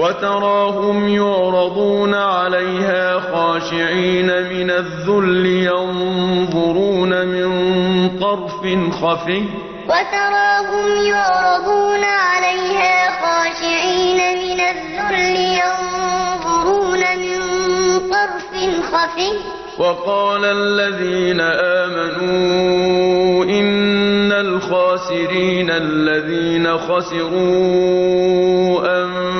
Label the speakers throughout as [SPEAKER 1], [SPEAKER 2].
[SPEAKER 1] وتراهم يعرضون عليها خاشعين من الذل ينظرون من طرف خفي.
[SPEAKER 2] وتراهم يعرضون عليها خاشعين من الذل ينظرون من طرف خفي.
[SPEAKER 1] وقال الذين آمنوا إن الخاسرين الذين خسروا أنفسهم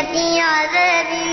[SPEAKER 2] إن الظالمين في عذاب